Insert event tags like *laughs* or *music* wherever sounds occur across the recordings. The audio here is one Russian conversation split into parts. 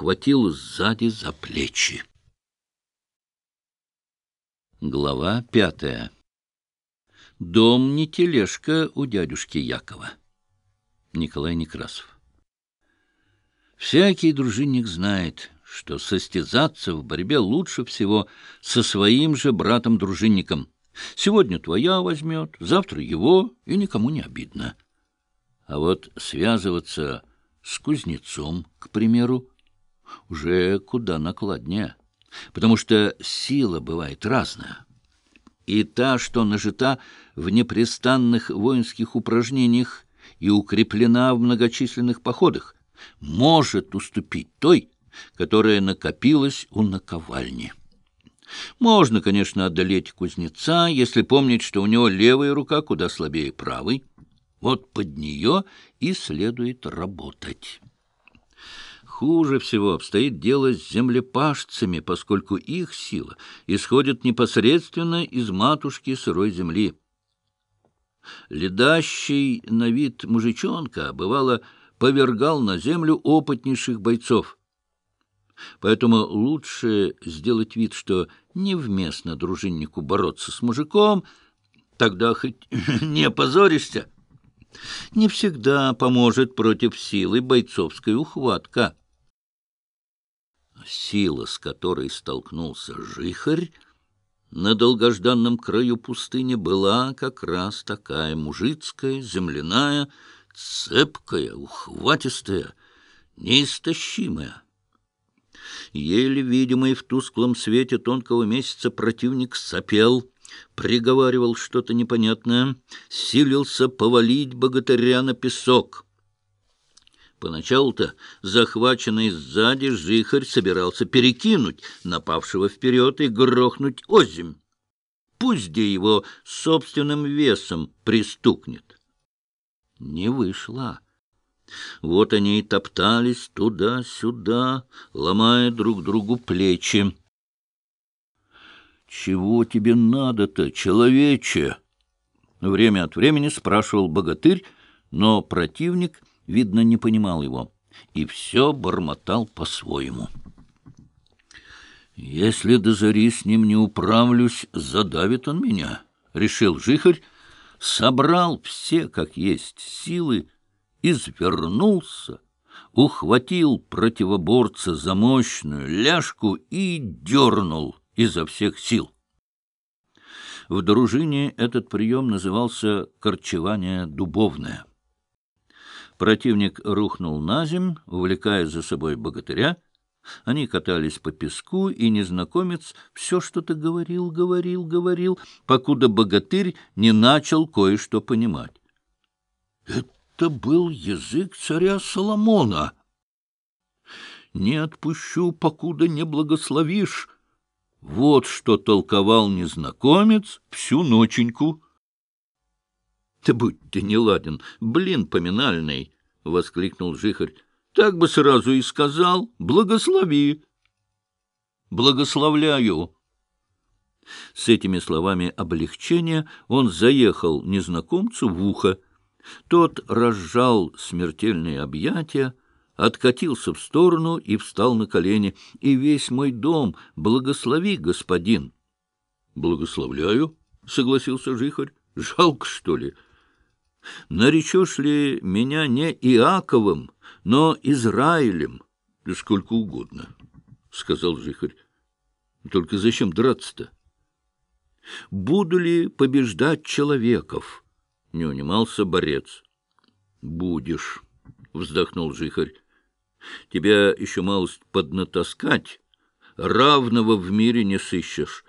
обхватил сзади за плечи. Глава пятая. Дом не тележка у дядюшки Якова. Николай Некрасов. Всякий дружинник знает, что состязаться в борьбе лучше всего со своим же братом-дружинником. Сегодня твоя возьмет, завтра его, и никому не обидно. А вот связываться с кузнецом, к примеру, уже куда накладнее, потому что сила бывает разная. И та, что нажита в непрестанных воинских упражнениях и укреплена в многочисленных походах, может уступить той, которая накопилась у наковальни. Можно, конечно, одолеть кузнеца, если помнить, что у него левая рука куда слабее правой. Вот под нее и следует работать. Хуже всего обстоит дело с землепашцами, поскольку их сила исходит непосредственно из матушки сырой земли. Ледащий на вид мужичонка, бывало, повергал на землю опытнейших бойцов. Поэтому лучше сделать вид, что невместно дружиннику бороться с мужиком, тогда хоть *laughs* не опозоришься. Не всегда поможет против силы бойцовская ухватка. Сила, с которой столкнулся жихарь, на долгожданном краю пустыни была как раз такая мужицкая, земляная, цепкая, ухватистая, неистощимая. Еле видимый в тусклом свете тонкого месяца противник сопел, приговаривал что-то непонятное, силился повалить богатыря на песок. Поначалу-то захваченный сзади жихарь собирался перекинуть напавшего вперед и грохнуть озимь. Пусть где его собственным весом пристукнет. Не вышло. Вот они и топтались туда-сюда, ломая друг другу плечи. «Чего тебе надо-то, человече?» Время от времени спрашивал богатырь, но противник, видно, не понимал его, и все бормотал по-своему. «Если до зари с ним не управлюсь, задавит он меня», — решил жихарь, собрал все, как есть, силы, извернулся, ухватил противоборца за мощную ляжку и дернул изо всех сил. В дружине этот прием назывался «корчевание дубовное». Противник рухнул на земь, увлекая за собой богатыря. Они катались по песку, и незнакомец все что-то говорил, говорил, говорил, покуда богатырь не начал кое-что понимать. Это был язык царя Соломона. «Не отпущу, покуда не благословишь», вот что толковал незнакомец всю ноченьку. — Да будь ты неладен, блин поминальный! — воскликнул жихарь. — Так бы сразу и сказал. Благослови! — Благословляю! С этими словами облегчения он заехал незнакомцу в ухо. Тот разжал смертельные объятия, откатился в сторону и встал на колени. «И весь мой дом благослови, господин!» «Благословляю», — согласился Жихарь. «Жалко, что ли? Наречешь ли меня не Иаковым, но Израилем?» «Да сколько угодно», — сказал Жихарь. «Только зачем драться-то?» «Буду ли побеждать человеков?» — не унимался борец. «Будешь», — вздохнул Жихарь. Тебя еще малость поднатаскать, равного в мире не сыщешь.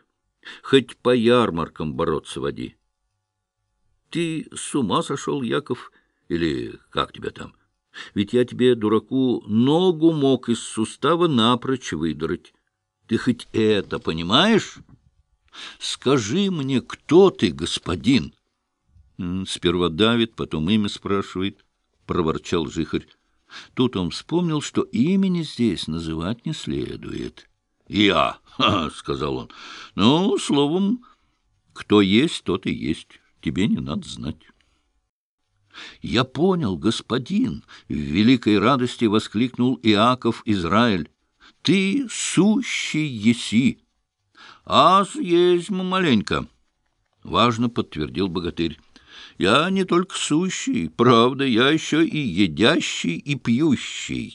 Хоть по ярмаркам бороться води. Ты с ума сошел, Яков, или как тебя там? Ведь я тебе, дураку, ногу мог из сустава напрочь выдрать. Ты хоть это понимаешь? Скажи мне, кто ты, господин? Сперва давит, потом имя спрашивает, — проворчал жихарь. Тут он вспомнил, что имени здесь называть не следует. «Я!» *laughs* — сказал он. «Ну, словом, кто есть, тот и есть. Тебе не надо знать». «Я понял, господин!» — в великой радости воскликнул Иаков Израиль. ты сущий еси. Аз есть маленько, — важно подтвердил богатырь. Я не только сущий, правда, я еще и едящий и пьющий.